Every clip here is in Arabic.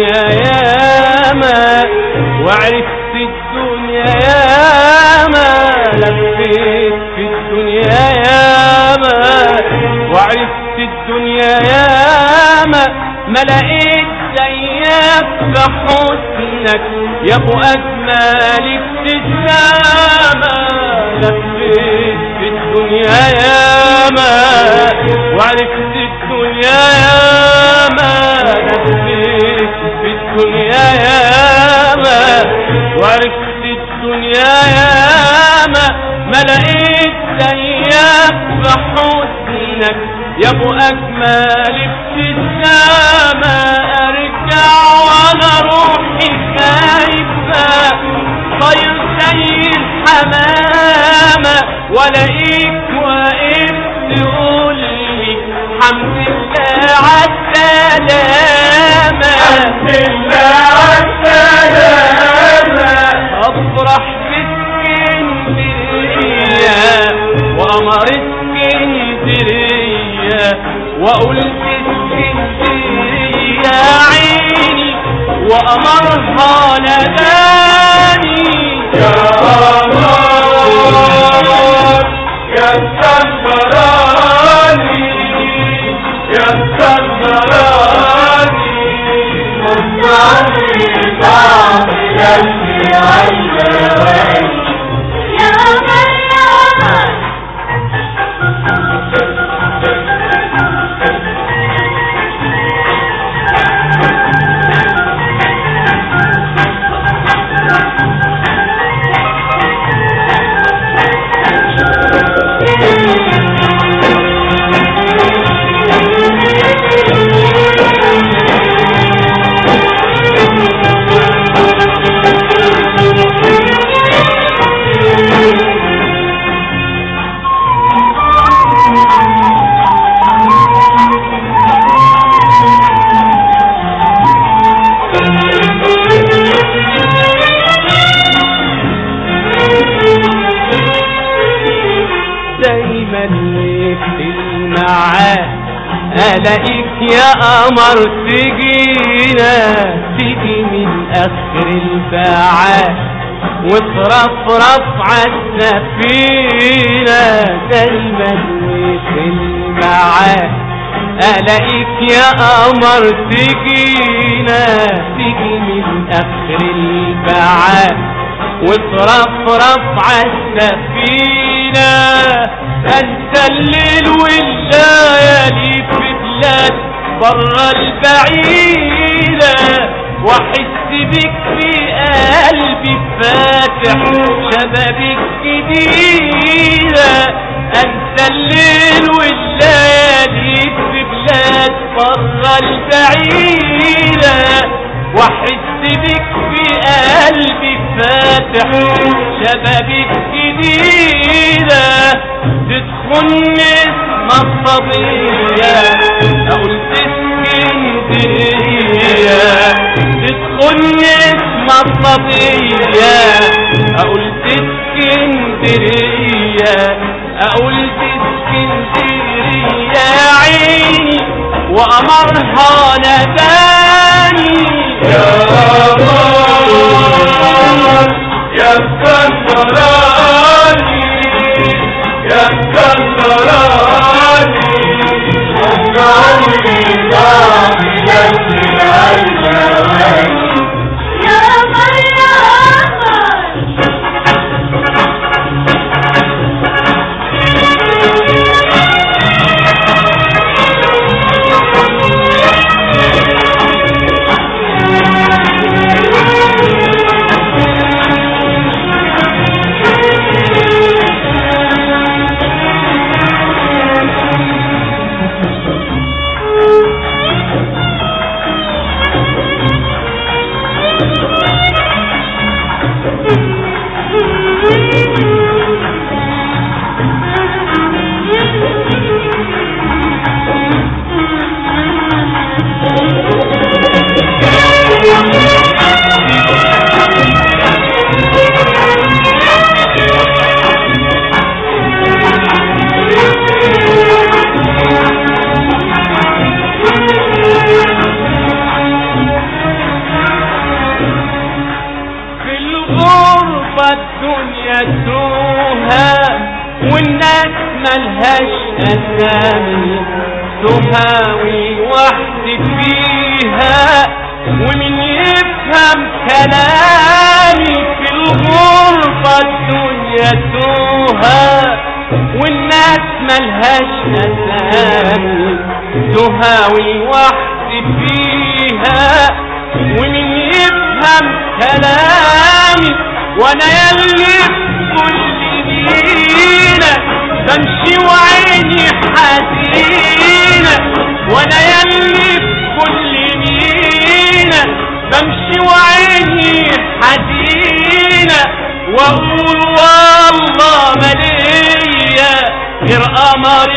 الدنيا ياما وعرفت الدنيا ياما لفيت في الدنيا ياما وعرفت الدنيا ياما ما لقيت زيك بحسنك يا أبو اجمالك تسامى لفيت في الدنيا ياما وعرفت الدنيا ياما الدنيا ياما وعرفت الدنيا ياما. ما لقيت زيك في حسنك يا ابو اجمل ابتسامه أرجع وأنا روحي خايفه طير زي الحمامه والاقيك واقف تقول لي الحمد لله عالسلامه وقمر اسكندرية اسكندرية عيني وقمرها ناداني يا قمر يا اسكندراني يا اسكندراني صعب دايما نقفل معاه الاقيك يا قمر تجينا تيجي من أخر الباعات وترفرف عالسفينة دايما نقفل معاه الاقيك يا قمر تجينا تيجي من أخر الباعات وترفرف عالسفينة أنت الليل والليالي في بلاد برا البعيدة واحس بك في قلبي فاتح شبابك جديدة. أنت الليل والليالي في بلاد برا البعيدة واحس بك فاتح شبابك جديدة تدخلني اسم الصبية أقول اسكندرية تدخلني اسم الصبية أقول اسكندرية أقول اسكندرية عيني وقمرها ناداني. يا قمر يا اسكندراني يا اسكندراني الدنيا توها والناس ملهاش أسامي. تهاوي وحدي فيها ومن يفهم كلامي في الغربة الدنيا توها والناس ملهاش أسامي. تهاوي وحدي فيها ومن يفهم كلامي وأنا يلي مينا بمشي وعيني وأنا بمشي وعيني حزينة. وأقول والله ماليا غير قمر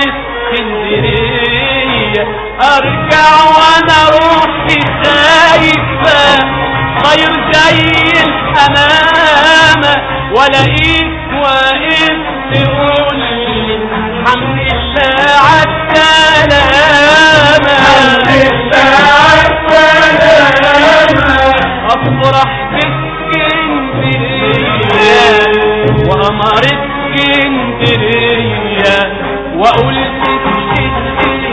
اسكندرية أرجع وأنا روحي خايفة طير زي الحمامة والاقيك واقف تقول لي الحمد لله عالسلامة افرح باسكندرية وقمر اسكندرية واقول اسكندرية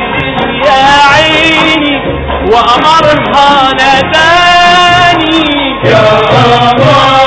يا عيني وقمرها ناداني يا قمر